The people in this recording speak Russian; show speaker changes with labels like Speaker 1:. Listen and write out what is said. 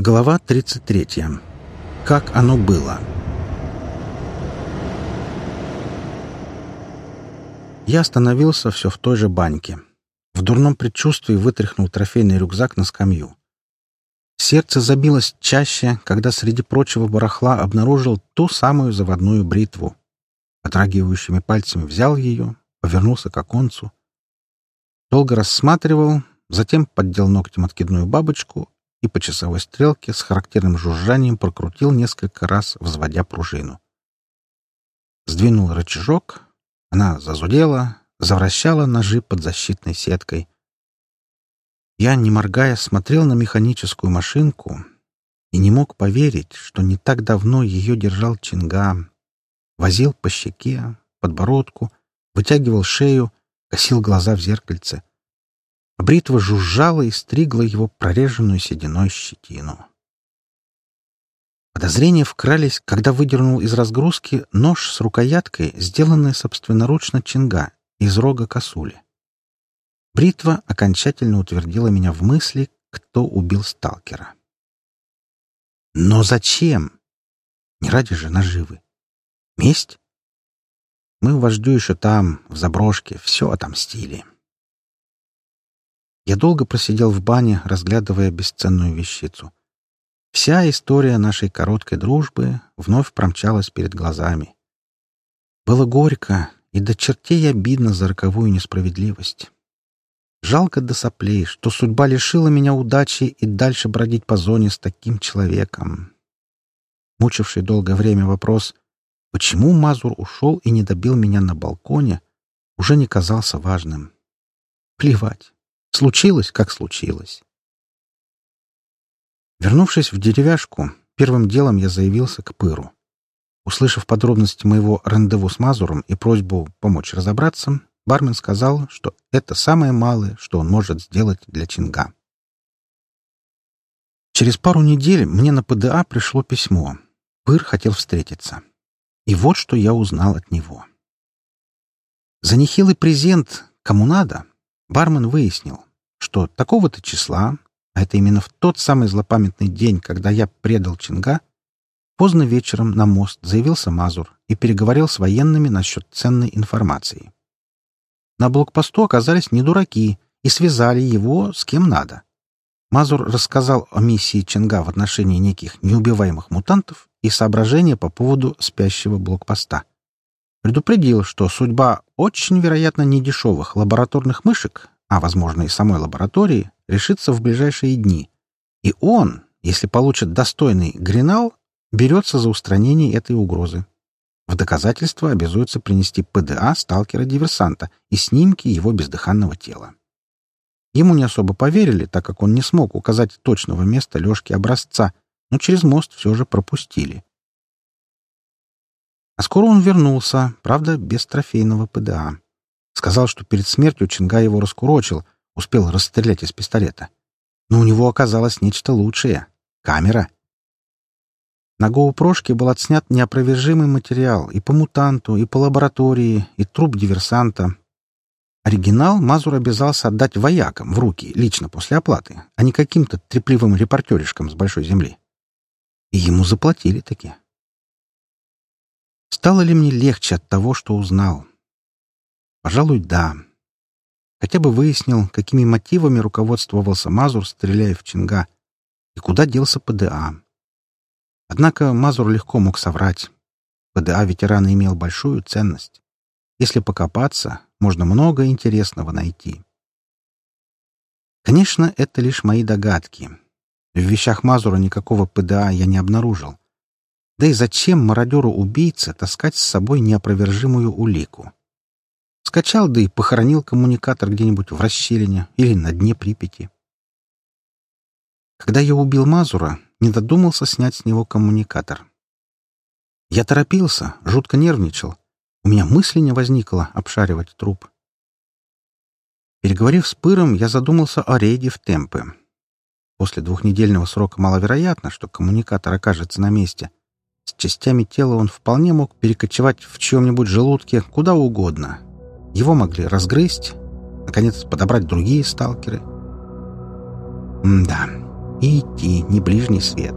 Speaker 1: Глава 33. Как оно было. Я остановился все в той же баньке. В дурном предчувствии вытряхнул трофейный рюкзак на скамью. Сердце забилось чаще, когда среди прочего барахла обнаружил ту самую заводную бритву. Отрагивающими пальцами взял ее, повернулся к оконцу. Долго рассматривал, затем поддел ногтем откидную бабочку и по часовой стрелке с характерным жужжанием прокрутил несколько раз, взводя пружину. Сдвинул рычажок, она зазудела, завращала ножи под защитной сеткой. Я, не моргая, смотрел на механическую машинку и не мог поверить, что не так давно ее держал Чинга. Возил по щеке, подбородку, вытягивал шею, косил глаза в зеркальце бритва жужжала и стригла его прореженную сединой щетину. Подозрения вкрались, когда выдернул из разгрузки нож с рукояткой, сделанный собственноручно чинга из рога косули. Бритва окончательно утвердила меня в мысли, кто убил сталкера. Но зачем? Не ради же наживы. Месть? Мы вождю еще там, в заброшке, все отомстили. Я долго просидел в бане, разглядывая бесценную вещицу. Вся история нашей короткой дружбы вновь промчалась перед глазами. Было горько и до чертей обидно за роковую несправедливость. Жалко до соплей, что судьба лишила меня удачи и дальше бродить по зоне с таким человеком. Мучивший долгое время вопрос, почему Мазур ушел и не добил меня на балконе, уже не казался важным. Плевать. Случилось, как случилось. Вернувшись в деревяшку, первым делом я заявился к Пыру. Услышав подробности моего рандеву с Мазуром и просьбу помочь разобраться, бармен сказал, что это самое малое, что он может сделать для Чинга. Через пару недель мне на ПДА пришло письмо. Пыр хотел встретиться. И вот что я узнал от него. За нехилый презент, кому надо, бармен выяснил, что такого-то числа, а это именно в тот самый злопамятный день, когда я предал Чинга, поздно вечером на мост заявился Мазур и переговорил с военными насчет ценной информации. На блокпосту оказались не дураки и связали его с кем надо. Мазур рассказал о миссии Чинга в отношении неких неубиваемых мутантов и соображения по поводу спящего блокпоста. Предупредил, что судьба очень вероятно недешевых лабораторных мышек а, возможно, и самой лаборатории, решится в ближайшие дни. И он, если получит достойный гринал, берется за устранение этой угрозы. В доказательство обязуется принести ПДА сталкера-диверсанта и снимки его бездыханного тела. Ему не особо поверили, так как он не смог указать точного места Лёшки образца, но через мост все же пропустили. А скоро он вернулся, правда, без трофейного ПДА. Сказал, что перед смертью Чинга его раскурочил, успел расстрелять из пистолета. Но у него оказалось нечто лучшее — камера. На гоупрошке был отснят неопровержимый материал и по мутанту, и по лаборатории, и труп диверсанта. Оригинал Мазур обязался отдать воякам в руки лично после оплаты, а не каким-то трепливым репортеришкам с большой земли. И ему заплатили таки. Стало ли мне легче от того, что узнал? Пожалуй, да. Хотя бы выяснил, какими мотивами руководствовался Мазур, стреляя в Чинга, и куда делся ПДА. Однако Мазур легко мог соврать. ПДА ветерана имел большую ценность. Если покопаться, можно много интересного найти. Конечно, это лишь мои догадки. В вещах Мазура никакого ПДА я не обнаружил. Да и зачем мародеру-убийце таскать с собой неопровержимую улику? Скачал, да и похоронил коммуникатор где-нибудь в расщелине или на дне Припяти. Когда я убил Мазура, не додумался снять с него коммуникатор. Я торопился, жутко нервничал. У меня мысли не возникло обшаривать труп. Переговорив с Пыром, я задумался о рейде в темпы. После двухнедельного срока маловероятно, что коммуникатор окажется на месте. С частями тела он вполне мог перекочевать в чьем-нибудь желудке куда угодно, его могли разгрызть, наконец подобрать другие сталкеры. М да, и идти не ближний свет.